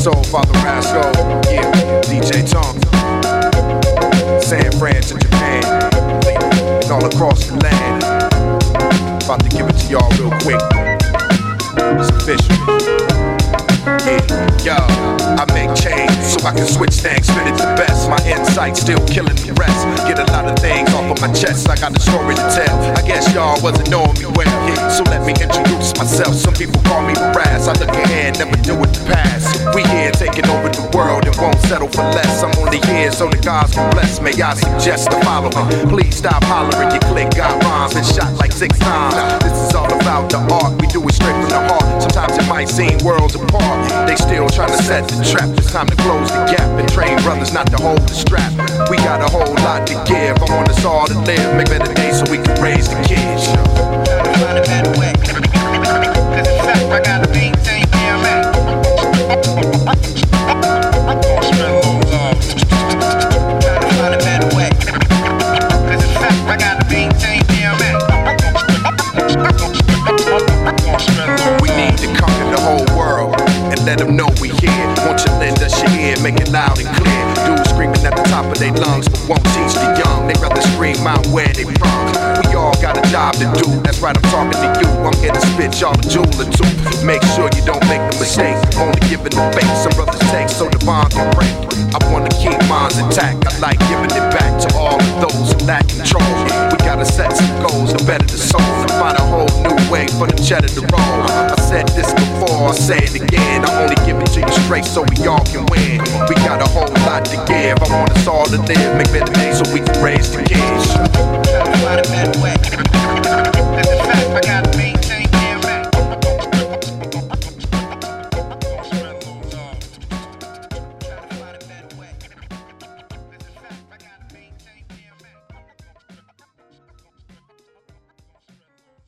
Soul, Father Rascal, yeah, DJ Tonk. San Fran to Japan, and all across the land. About to give it to y'all real quick. It's official. Yeah, yo, I make change so I can switch things, fit it the best. My insight still killing the rest. Get a lot of things off of my chest. I got a story to tell. I guess y'all wasn't knowing me well. So let me introduce myself. Some people call me Raz. I I'm only here so the gods can bless. May I suggest the following? Please stop hollering. Your click got rhymes and shot like six times. This is all about the art. We do it straight from the heart. Sometimes it might seem worlds apart. They still trying to set the trap. It's time to close the gap and train brothers not to hold the strap. We got a whole lot to give. I want us all to live. Make better days so we can raise let them know we here. Want you lend us your ear, make it loud and clear. Dudes screaming at the top of their lungs, but won't teach the young. They rather scream out where they from. We all got a job to do. That's right, I'm talking to you. I'm here to spit y'all a jewel or two. Make sure you don't make the mistake. Only giving the bait. Some brothers take so the bond can break. I wanna keep minds intact. I like giving it back to all of those who lack control. We gotta set some goals to better the soul. Find a whole new way for the cheddar to roll. I said this before, I'll say it again. I only give it to you straight so we all can win. We got a whole lot to give. I want us all to live, make better days so we can raise the kids.